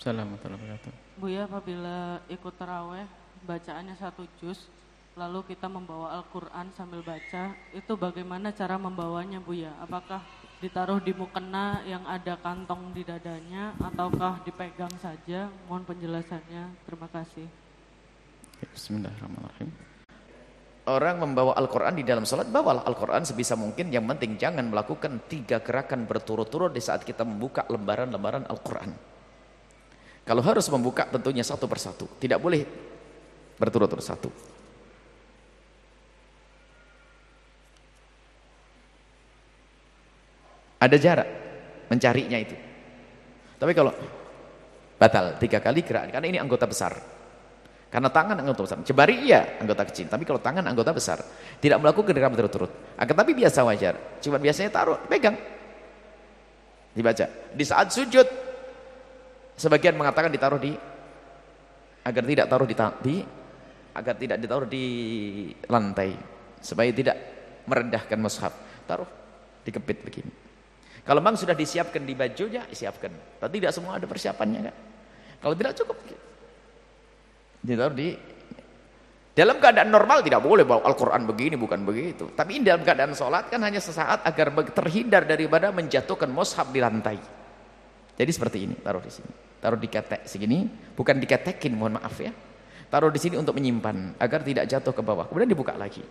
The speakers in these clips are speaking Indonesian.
Waalaikumsalam warahmatullahi wabarakatuh. Buya apabila ikut taraweh bacaannya satu juz lalu kita membawa Al-Quran sambil baca itu bagaimana cara membawanya Buya? Apakah ditaruh di mukena yang ada kantong di dadanya ataukah dipegang saja? Mohon penjelasannya. Terima kasih. Bismillahirrahmanirrahim. Orang membawa Al-Quran di dalam sholat, bawalah Al-Quran sebisa mungkin. Yang penting jangan melakukan tiga gerakan berturut-turut di saat kita membuka lembaran-lembaran Al-Quran. Kalau harus membuka tentunya satu persatu. Tidak boleh berturut-turut satu. Ada jarak mencarinya itu. Tapi kalau batal tiga kali gerak, karena ini anggota besar. Karena tangan anggota besar. Jebari iya anggota kecil, tapi kalau tangan anggota besar. Tidak melakukan gerakan berturut-turut. Akan tapi biasa wajar. Cuma biasanya taruh, pegang. Dibaca. Di saat sujud, sebagian mengatakan ditaruh di agar tidak taruh di, di agar tidak ditaruh di lantai supaya tidak merendahkan mushaf. Taruh dikepit begini. Kalau memang sudah disiapkan di bajunya, siapkan. Tapi tidak semua ada persiapannya kan. Kalau tidak cukup ditaruh di dalam keadaan normal tidak boleh bawa Al-Quran begini, bukan begitu. Tapi dalam keadaan sholat kan hanya sesaat agar terhindar daripada menjatuhkan mushaf di lantai. Jadi seperti ini, taruh di sini. Taruh di ketek segini, bukan diketekin, mohon maaf ya. Taruh di sini untuk menyimpan, agar tidak jatuh ke bawah. Kemudian dibuka lagi.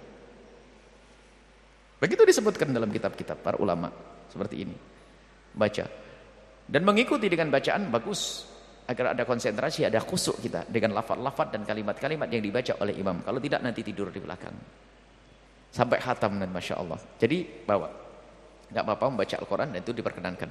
Begitu disebutkan dalam kitab-kitab para ulama. Seperti ini. Baca. Dan mengikuti dengan bacaan bagus agar ada konsentrasi, ada khusuk kita dengan lafaz-lafaz dan kalimat-kalimat yang dibaca oleh imam. Kalau tidak nanti tidur di belakang. Sampai khatam dan Masya Allah. Jadi bawa. Gak apa-apa membaca Al-Quran dan itu diperkenankan.